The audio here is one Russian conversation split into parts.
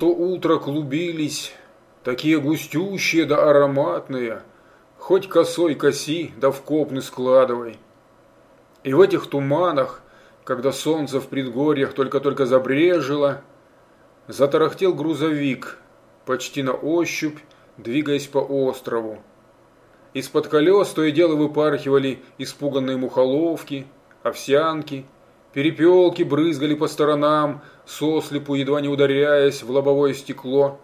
то утро клубились, такие густющие да ароматные, хоть косой коси, да в копны складывай. И в этих туманах, когда солнце в предгорьях только-только забрежило, затарахтел грузовик, почти на ощупь, двигаясь по острову. Из-под колес то и дело выпархивали испуганные мухоловки, овсянки, перепелки брызгали по сторонам, сослепу, едва не ударяясь в лобовое стекло.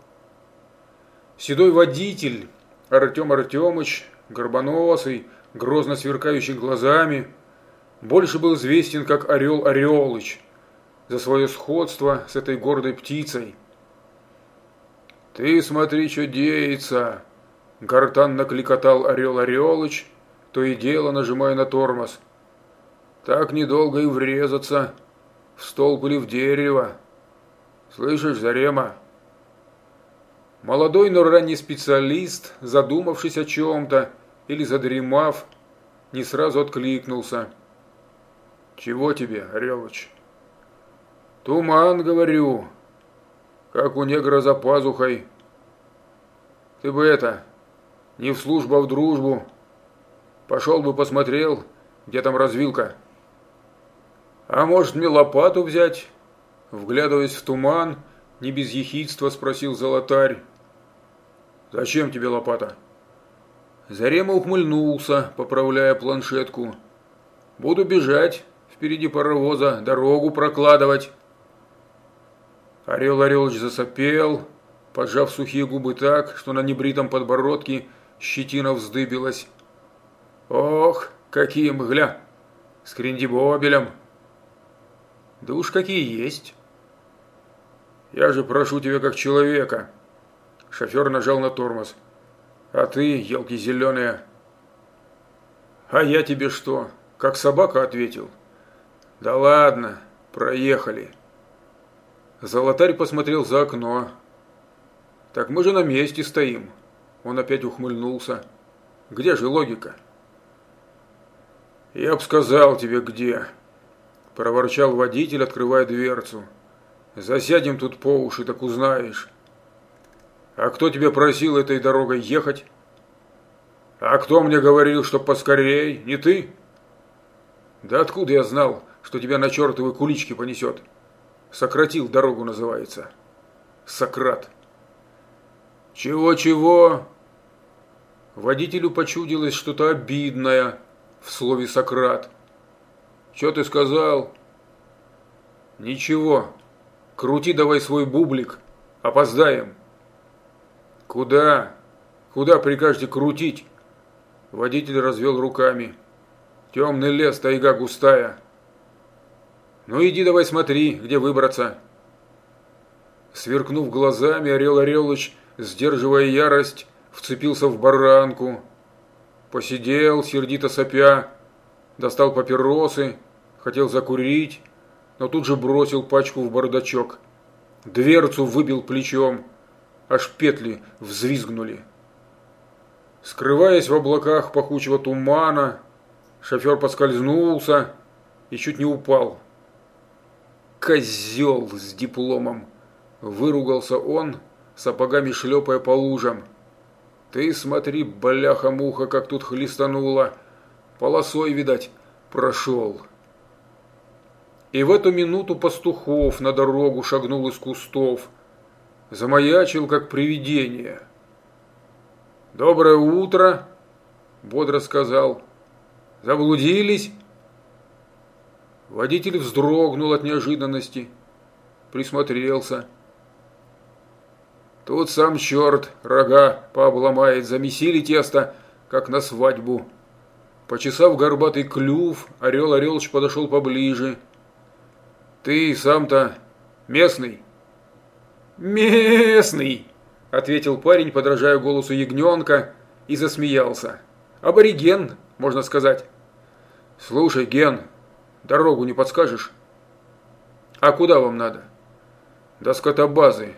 Седой водитель Артем Артемыч, горбоносый, грозно сверкающий глазами, больше был известен как Орел Орелыч за свое сходство с этой гордой птицей. «Ты смотри, что деется!» – гортанно кликотал Орел Орелыч, то и дело нажимая на тормоз. «Так недолго и врезаться!» в столб или в дерево. Слышишь, Зарема?» Молодой, но ранний специалист, задумавшись о чем-то или задремав, не сразу откликнулся. «Чего тебе, Орелыч?» «Туман, говорю, как у негра за пазухой. Ты бы это, не в службу, а в дружбу. Пошел бы посмотрел, где там развилка». «А может, мне лопату взять?» Вглядываясь в туман, не без ехидства спросил золотарь. «Зачем тебе лопата?» Зарема ухмыльнулся, поправляя планшетку. «Буду бежать, впереди паровоза, дорогу прокладывать». Орел Орелыч засопел, поджав сухие губы так, что на небритом подбородке щетина вздыбилась. «Ох, какие мгля! С крендибобелем!» Да уж какие есть. Я же прошу тебя как человека. Шофер нажал на тормоз. А ты, елки зеленые. А я тебе что, как собака ответил? Да ладно, проехали. Золотарь посмотрел за окно. Так мы же на месте стоим. Он опять ухмыльнулся. Где же логика? Я б сказал тебе, где проворчал водитель, открывая дверцу. Засядем тут по уши, так узнаешь. А кто тебя просил этой дорогой ехать? А кто мне говорил, что поскорей? Не ты? Да откуда я знал, что тебя на чертовы кулички понесет? Сократил дорогу называется. Сократ. Чего-чего? Водителю почудилось что-то обидное в слове Сократ. Что ты сказал? Ничего. Крути давай свой бублик. Опоздаем. Куда? Куда прикажете крутить? Водитель развел руками. Темный лес, тайга густая. Ну иди давай смотри, где выбраться. Сверкнув глазами, Орел Орелыч, сдерживая ярость, вцепился в баранку. Посидел, сердито сопя, достал папиросы, хотел закурить, но тут же бросил пачку в бардачок. Дверцу выбил плечом, аж петли взвизгнули. Скрываясь в облаках пахучего тумана, шофер поскользнулся и чуть не упал. «Козел с дипломом!» – выругался он, сапогами шлепая по лужам. «Ты смотри, бляха-муха, как тут хлестануло! Полосой, видать, прошел!» И в эту минуту пастухов на дорогу шагнул из кустов. Замаячил, как привидение. «Доброе утро!» – бодро сказал. «Заблудились?» Водитель вздрогнул от неожиданности, присмотрелся. Тут сам черт рога пообломает, замесили тесто, как на свадьбу. Почесав горбатый клюв, Орел Орелыч подошел поближе – ты сам-то местный? Местный, ответил парень, подражая голосу ягненка, и засмеялся. Абориген, можно сказать. Слушай, Ген, дорогу не подскажешь? А куда вам надо? До скотобазы.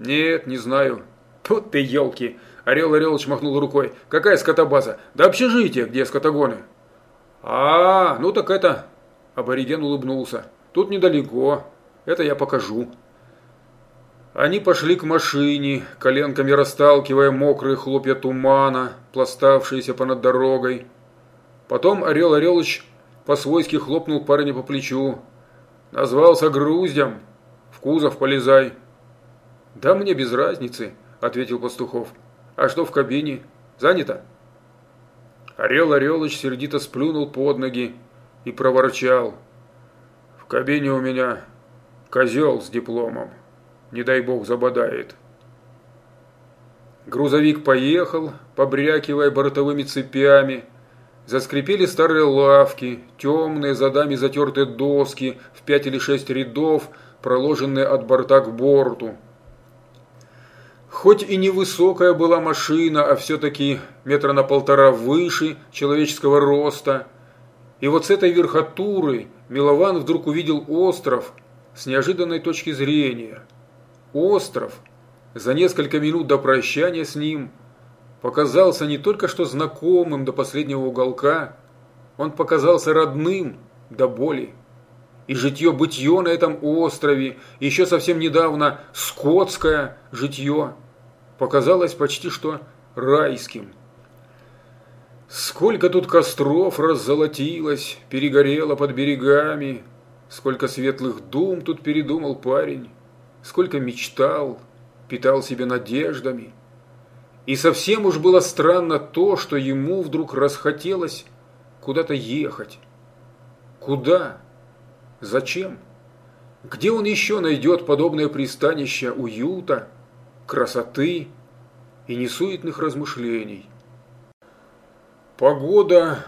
Нет, не знаю. Тут ты, елки. Орел Орелыч махнул рукой. Какая скотобаза? Да общежитие, где скотогоны. А, ну так это... Абориген улыбнулся. Тут недалеко. Это я покажу. Они пошли к машине, коленками расталкивая мокрые хлопья тумана, пластавшиеся понад дорогой. Потом Орел Орелыч по-свойски хлопнул парня по плечу. Назвался груздем. В кузов полезай. Да мне без разницы, ответил Пастухов. А что в кабине? Занято? Орел Орелыч сердито сплюнул под ноги и проворчал. Кабине у меня козел с дипломом. Не дай бог забодает. Грузовик поехал, побрякивая бортовыми цепями, Заскрипели старые лавки, темные задами затертые доски в пять или шесть рядов, проложенные от борта к борту. Хоть и невысокая была машина, а все-таки метра на полтора выше человеческого роста. И вот с этой верхотуры Милован вдруг увидел остров с неожиданной точки зрения. Остров, за несколько минут до прощания с ним – показался не только что знакомым до последнего уголка, он показался родным до боли. И житье-бытье на этом острове, еще совсем недавно скотское житье, показалось почти что райским. Сколько тут костров раззолотилось, перегорело под берегами, сколько светлых дум тут передумал парень, сколько мечтал, питал себе надеждами – и совсем уж было странно то, что ему вдруг расхотелось куда-то ехать. Куда? Зачем? Где он еще найдет подобное пристанище уюта, красоты и несуетных размышлений? Погода